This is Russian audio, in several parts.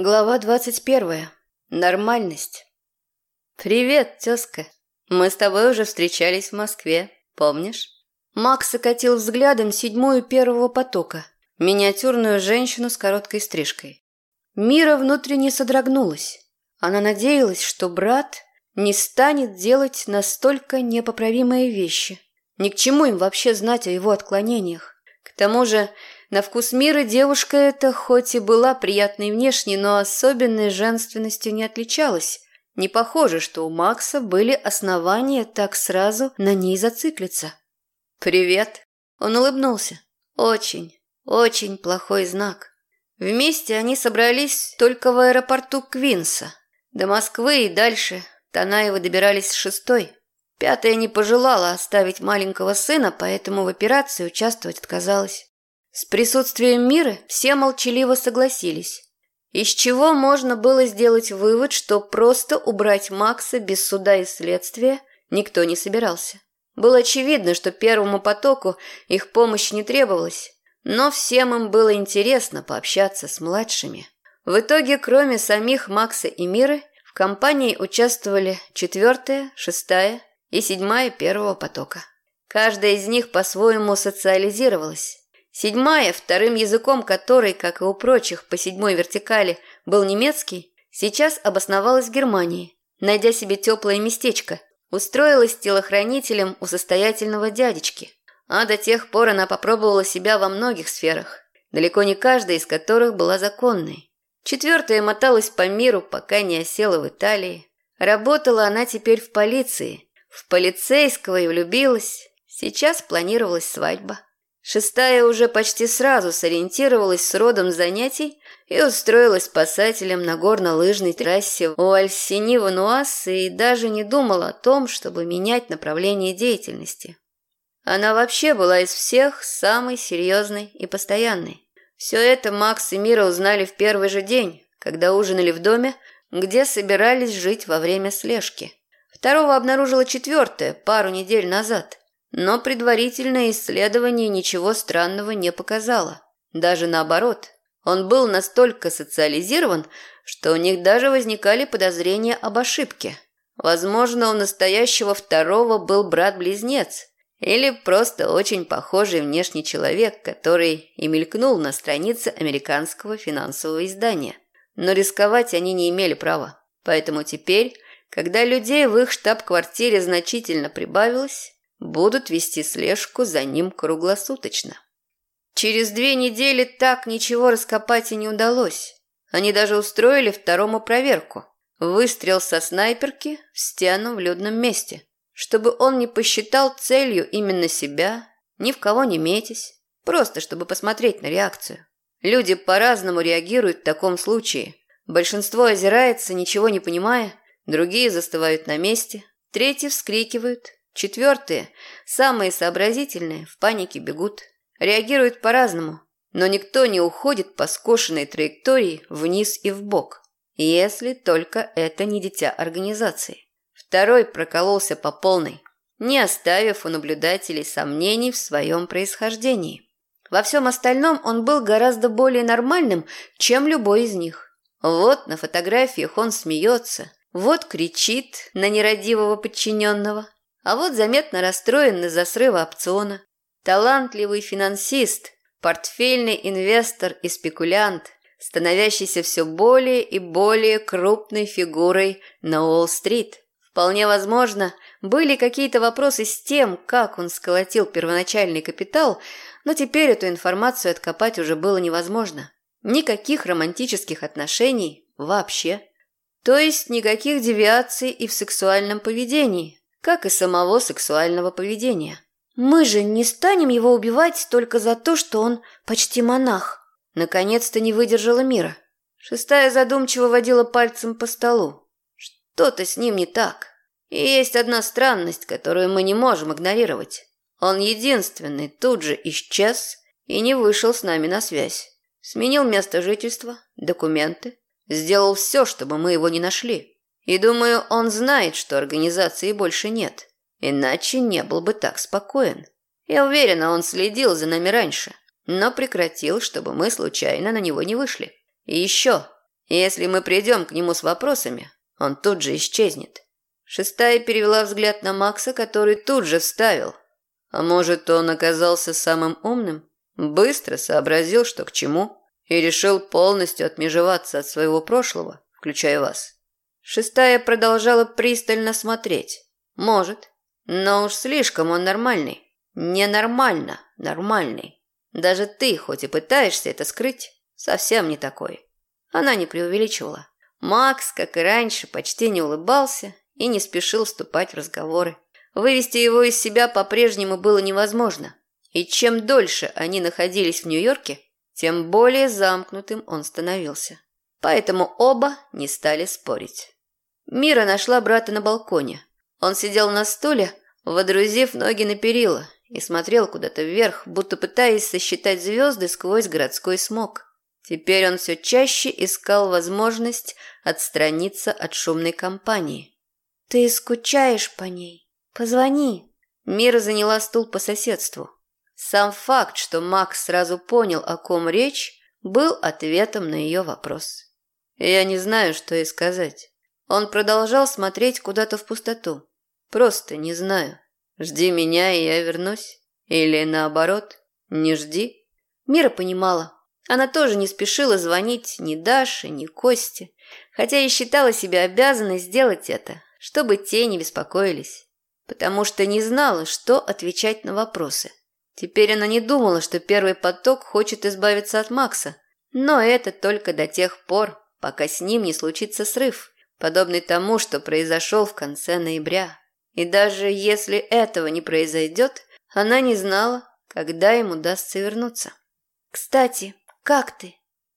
Глава двадцать первая. Нормальность. «Привет, тезка. Мы с тобой уже встречались в Москве, помнишь?» Макс окатил взглядом седьмую первого потока, миниатюрную женщину с короткой стрижкой. Мира внутренне содрогнулась. Она надеялась, что брат не станет делать настолько непоправимые вещи. Ни к чему им вообще знать о его отклонениях. К тому же на вкус мира девушка эта хоть и была приятной внешне, но особенной женственностью не отличалась. Не похоже, что у Макса были основания так сразу на ней зациклиться. «Привет!» Он улыбнулся. «Очень, очень плохой знак». Вместе они собрались только в аэропорту Квинса. До Москвы и дальше Танаевы добирались с шестой. Пятая не пожелала оставить маленького сына, поэтому в операции участвовать отказалась. С присутствием Миры все молчаливо согласились. Из чего можно было сделать вывод, что просто убрать Макса без суда и следствия никто не собирался. Было очевидно, что первому потоку их помощь не требовалась, но всем им было интересно пообщаться с младшими. В итоге, кроме самих Макса и Миры, в компании участвовали четвертая, шестая и седьмая первого потока. Каждая из них по-своему социализировалась. Седьмая, вторым языком которой, как и у прочих по седьмой вертикали, был немецкий, сейчас обосновалась в Германии, найдя себе теплое местечко, устроилась телохранителем у состоятельного дядечки. А до тех пор она попробовала себя во многих сферах, далеко не каждая из которых была законной. Четвертая моталась по миру, пока не осела в Италии. Работала она теперь в полиции. В полицейского и влюбилась. Сейчас планировалась свадьба. Шестая уже почти сразу сориентировалась с родом занятий и устроилась спасателем на горно-лыжной трассе у Альсини-Вануас и даже не думала о том, чтобы менять направление деятельности. Она вообще была из всех самой серьезной и постоянной. Все это Макс и Мира узнали в первый же день, когда ужинали в доме, где собирались жить во время слежки. Второго обнаружила четвертая пару недель назад. Но предварительное исследование ничего странного не показало. Даже наоборот, он был настолько социализирован, что у них даже возникали подозрения об ошибке. Возможно, у настоящего второго был брат-близнец, или просто очень похожий внешний человек, который и мелькнул на странице американского финансового издания. Но рисковать они не имели права. Поэтому теперь, когда людей в их штаб-квартире значительно прибавилось, будут вести слежку за ним круглосуточно. Через две недели так ничего раскопать и не удалось. Они даже устроили второму проверку. Выстрел со снайперки в стену в людном месте, чтобы он не посчитал целью именно себя, ни в кого не метясь, просто чтобы посмотреть на реакцию. Люди по-разному реагируют в таком случае. Большинство озирается, ничего не понимая, другие застывают на месте, третьи вскрикивают, Четвертые, самые сообразительные, в панике бегут. Реагируют по-разному, но никто не уходит по скошенной траектории вниз и вбок, если только это не дитя организации. Второй прокололся по полной, не оставив у наблюдателей сомнений в своем происхождении. Во всем остальном он был гораздо более нормальным, чем любой из них. Вот на фотографиях он смеется, вот кричит на нерадивого подчиненного, а вот заметно расстроен из-за срыва опциона. Талантливый финансист, портфельный инвестор и спекулянт, становящийся все более и более крупной фигурой на Уолл-стрит. Вполне возможно, были какие-то вопросы с тем, как он сколотил первоначальный капитал, но теперь эту информацию откопать уже было невозможно. Никаких романтических отношений вообще. То есть никаких девиаций и в сексуальном поведении, как и самого сексуального поведения. Мы же не станем его убивать только за то, что он почти монах. Наконец-то не выдержала мира. Шестая задумчиво водила пальцем по столу. Что-то с ним не так. И есть одна странность, которую мы не можем игнорировать. Он единственный тут же исчез и не вышел с нами на связь. Сменил место жительства, документы, сделал все, чтобы мы его не нашли. И думаю, он знает, что организации больше нет. Иначе не был бы так спокоен. Я уверена, он следил за нами раньше, но прекратил, чтобы мы случайно на него не вышли. И еще, Если мы придем к нему с вопросами, он тут же исчезнет. Шестая перевела взгляд на Макса, который тут же вставил. А может, он оказался самым умным? Быстро сообразил, что к чему, и решил полностью отмежеваться от своего прошлого, включая вас. Шестая продолжала пристально смотреть. Может, но уж слишком он нормальный. Ненормально, нормальный. Даже ты, хоть и пытаешься это скрыть, совсем не такой. Она не преувеличивала. Макс, как и раньше, почти не улыбался и не спешил вступать в разговоры. Вывести его из себя по-прежнему было невозможно. И чем дольше они находились в Нью-Йорке, тем более замкнутым он становился. Поэтому оба не стали спорить. Мира нашла брата на балконе. Он сидел на стуле, водрузив ноги на перила, и смотрел куда-то вверх, будто пытаясь сосчитать звезды сквозь городской смог. Теперь он все чаще искал возможность отстраниться от шумной компании. «Ты скучаешь по ней? Позвони!» Мира заняла стул по соседству. Сам факт, что Макс сразу понял, о ком речь, был ответом на ее вопрос. Я не знаю, что ей сказать. Он продолжал смотреть куда-то в пустоту. Просто не знаю. Жди меня, и я вернусь. Или наоборот, не жди. Мира понимала. Она тоже не спешила звонить ни Даше, ни Косте, хотя и считала себя обязанной сделать это, чтобы те не беспокоились, потому что не знала, что отвечать на вопросы. Теперь она не думала, что первый поток хочет избавиться от Макса, но это только до тех пор, пока с ним не случится срыв, подобный тому, что произошел в конце ноября. И даже если этого не произойдет, она не знала, когда им удастся вернуться. «Кстати, как ты?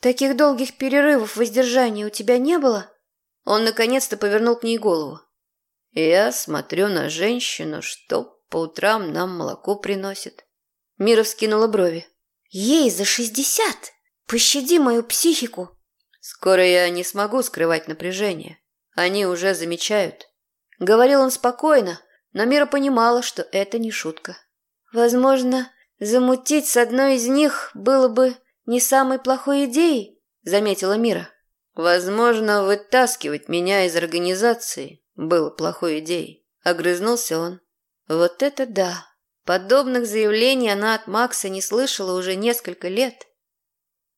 Таких долгих перерывов воздержания у тебя не было?» Он наконец-то повернул к ней голову. «Я смотрю на женщину, что по утрам нам молоко приносит». Мира вскинула брови. «Ей за шестьдесят! Пощади мою психику!» «Скоро я не смогу скрывать напряжение. Они уже замечают. Говорил он спокойно, но Мира понимала, что это не шутка. Возможно, замутить с одной из них было бы не самой плохой идеей, заметила Мира. Возможно, вытаскивать меня из организации было плохой идеей, огрызнулся он. Вот это да. Подобных заявлений она от Макса не слышала уже несколько лет.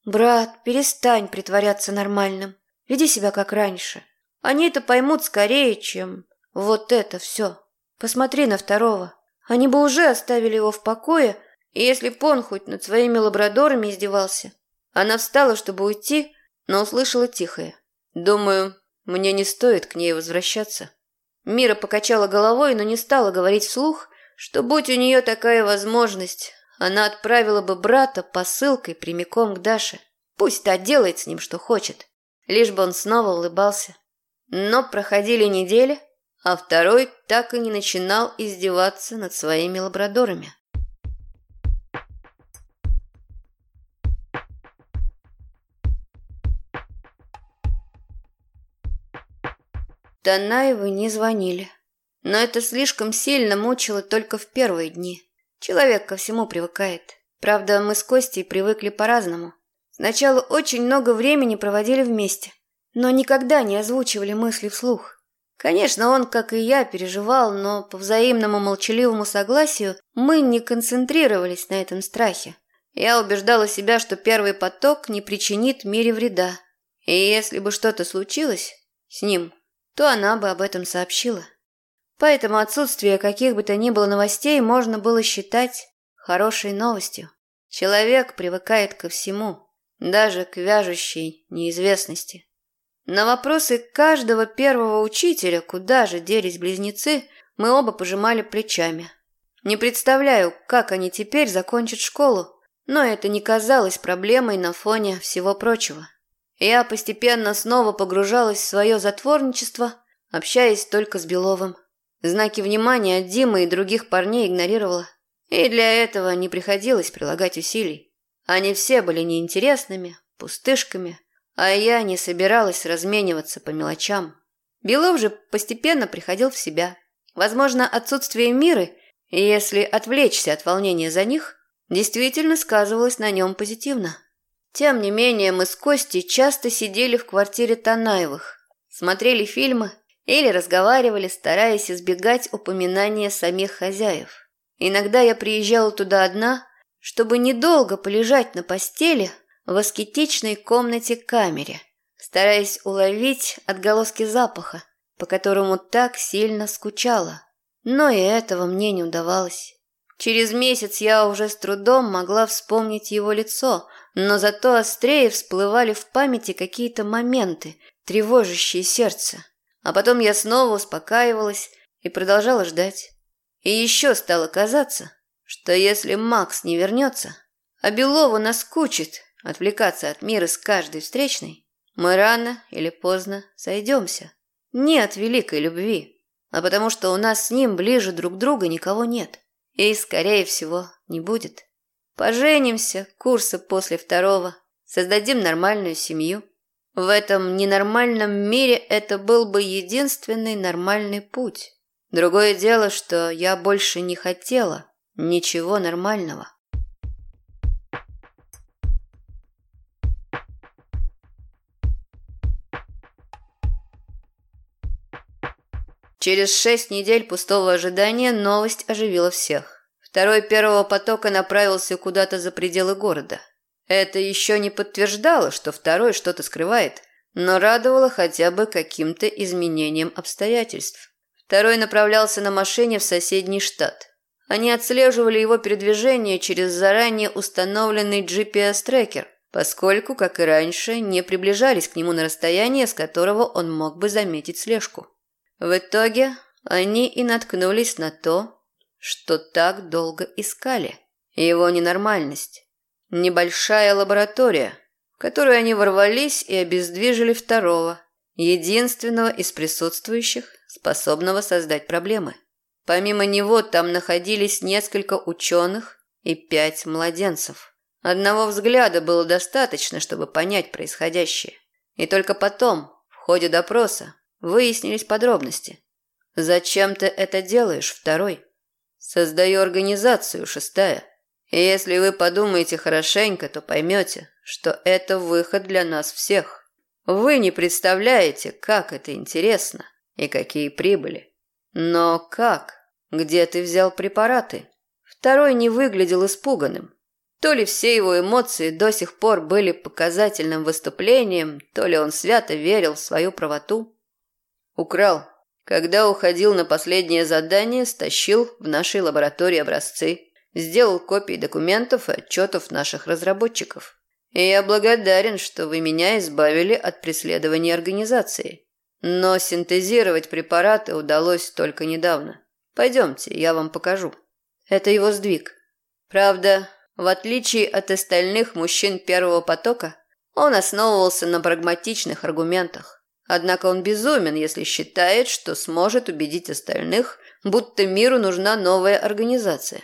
Брат, перестань притворяться нормальным. Веди себя как раньше. Они это поймут скорее, чем вот это все. Посмотри на второго. Они бы уже оставили его в покое, если б он хоть над своими лабрадорами издевался. Она встала, чтобы уйти, но услышала тихое. Думаю, мне не стоит к ней возвращаться. Мира покачала головой, но не стала говорить вслух, что будь у нее такая возможность, она отправила бы брата посылкой прямиком к Даше. Пусть та делает с ним, что хочет, лишь бы он снова улыбался. Но проходили недели, а второй так и не начинал издеваться над своими лабрадорами. Танаевы не звонили. Но это слишком сильно мучило только в первые дни. Человек ко всему привыкает. Правда, мы с Костей привыкли по-разному. Сначала очень много времени проводили вместе но никогда не озвучивали мысли вслух. Конечно, он, как и я, переживал, но по взаимному молчаливому согласию мы не концентрировались на этом страхе. Я убеждала себя, что первый поток не причинит мире вреда. И если бы что-то случилось с ним, то она бы об этом сообщила. Поэтому отсутствие каких бы то ни было новостей можно было считать хорошей новостью. Человек привыкает ко всему, даже к вяжущей неизвестности. На вопросы каждого первого учителя, куда же делись близнецы, мы оба пожимали плечами. Не представляю, как они теперь закончат школу, но это не казалось проблемой на фоне всего прочего. Я постепенно снова погружалась в свое затворничество, общаясь только с Беловым. Знаки внимания от Димы и других парней игнорировала. И для этого не приходилось прилагать усилий. Они все были неинтересными, пустышками – а я не собиралась размениваться по мелочам. Белов же постепенно приходил в себя. Возможно, отсутствие миры, если отвлечься от волнения за них, действительно сказывалось на нем позитивно. Тем не менее, мы с Костей часто сидели в квартире Танаевых, смотрели фильмы или разговаривали, стараясь избегать упоминания самих хозяев. Иногда я приезжала туда одна, чтобы недолго полежать на постели в аскетичной комнате-камере, стараясь уловить отголоски запаха, по которому так сильно скучала. Но и этого мне не удавалось. Через месяц я уже с трудом могла вспомнить его лицо, но зато острее всплывали в памяти какие-то моменты, тревожащие сердце. А потом я снова успокаивалась и продолжала ждать. И еще стало казаться, что если Макс не вернется, а Белову наскучит отвлекаться от мира с каждой встречной, мы рано или поздно сойдемся. Не от великой любви, а потому что у нас с ним ближе друг друга никого нет. И, скорее всего, не будет. Поженимся, курса после второго, создадим нормальную семью. В этом ненормальном мире это был бы единственный нормальный путь. Другое дело, что я больше не хотела ничего нормального. Через шесть недель пустого ожидания новость оживила всех. Второй первого потока направился куда-то за пределы города. Это еще не подтверждало, что второй что-то скрывает, но радовало хотя бы каким-то изменением обстоятельств. Второй направлялся на машине в соседний штат. Они отслеживали его передвижение через заранее установленный GPS-трекер, поскольку, как и раньше, не приближались к нему на расстояние, с которого он мог бы заметить слежку. В итоге они и наткнулись на то, что так долго искали. Его ненормальность. Небольшая лаборатория, в которую они ворвались и обездвижили второго, единственного из присутствующих, способного создать проблемы. Помимо него там находились несколько ученых и пять младенцев. Одного взгляда было достаточно, чтобы понять происходящее. И только потом, в ходе допроса, выяснились подробности. «Зачем ты это делаешь, второй?» Создаю организацию, шестая. И если вы подумаете хорошенько, то поймете, что это выход для нас всех. Вы не представляете, как это интересно и какие прибыли. Но как? Где ты взял препараты? Второй не выглядел испуганным. То ли все его эмоции до сих пор были показательным выступлением, то ли он свято верил в свою правоту. Украл, когда уходил на последнее задание, стащил в нашей лаборатории образцы, сделал копии документов и отчетов наших разработчиков. И я благодарен, что вы меня избавили от преследования организации. Но синтезировать препараты удалось только недавно. Пойдемте, я вам покажу. Это его сдвиг. Правда, в отличие от остальных мужчин первого потока, он основывался на прагматичных аргументах. Однако он безумен, если считает, что сможет убедить остальных, будто миру нужна новая организация.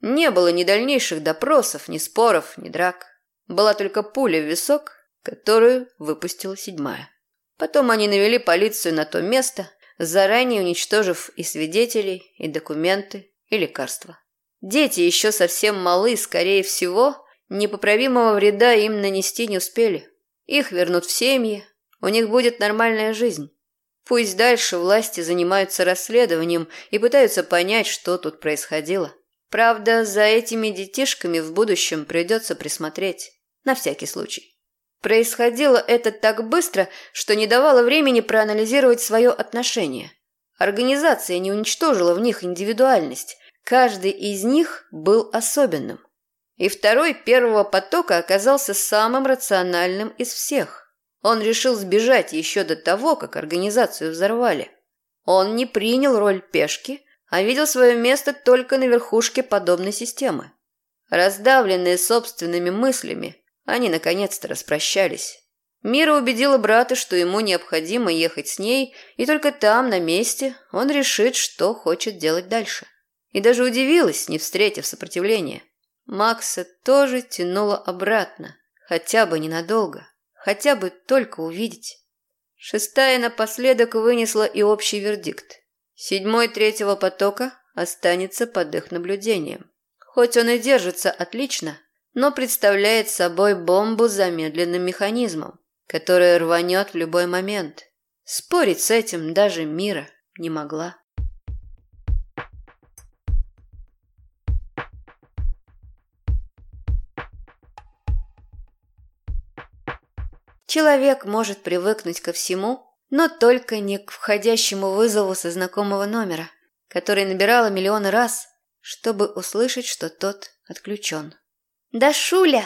Не было ни дальнейших допросов, ни споров, ни драк. Была только пуля в висок, которую выпустила седьмая. Потом они навели полицию на то место, заранее уничтожив и свидетелей, и документы, и лекарства. Дети еще совсем малы, скорее всего, непоправимого вреда им нанести не успели. Их вернут в семьи, у них будет нормальная жизнь. Пусть дальше власти занимаются расследованием и пытаются понять, что тут происходило. Правда, за этими детишками в будущем придется присмотреть. На всякий случай. Происходило это так быстро, что не давало времени проанализировать свое отношение. Организация не уничтожила в них индивидуальность. Каждый из них был особенным. И второй первого потока оказался самым рациональным из всех. Он решил сбежать еще до того, как организацию взорвали. Он не принял роль пешки, а видел свое место только на верхушке подобной системы. Раздавленные собственными мыслями, они наконец-то распрощались. Мира убедила брата, что ему необходимо ехать с ней, и только там, на месте, он решит, что хочет делать дальше. И даже удивилась, не встретив сопротивления. Макса тоже тянуло обратно, хотя бы ненадолго. Хотя бы только увидеть. Шестая напоследок вынесла и общий вердикт. Седьмой третьего потока останется под их наблюдением. Хоть он и держится отлично, но представляет собой бомбу с замедленным механизмом, которая рванет в любой момент. Спорить с этим даже Мира не могла. Человек может привыкнуть ко всему, но только не к входящему вызову со знакомого номера, который набирала миллионы раз, чтобы услышать, что тот отключен. «Да, Шуля!»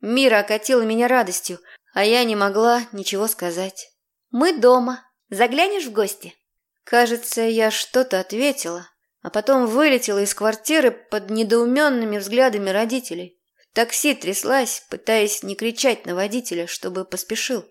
Мира окатила меня радостью, а я не могла ничего сказать. «Мы дома. Заглянешь в гости?» Кажется, я что-то ответила, а потом вылетела из квартиры под недоуменными взглядами родителей. Такси тряслась, пытаясь не кричать на водителя, чтобы поспешил.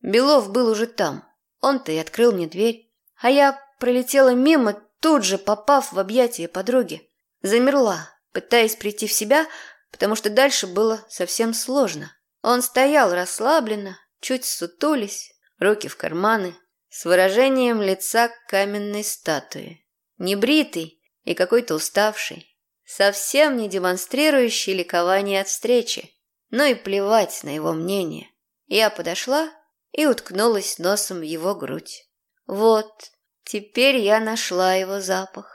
Белов был уже там. Он-то и открыл мне дверь. А я пролетела мимо, тут же попав в объятия подруги. Замерла, пытаясь прийти в себя, потому что дальше было совсем сложно. Он стоял расслабленно, чуть сутулись, руки в карманы, с выражением лица каменной статуи. Небритый и какой-то уставший, совсем не демонстрирующий ликование от встречи, но и плевать на его мнение. Я подошла и уткнулась носом в его грудь. Вот, теперь я нашла его запах.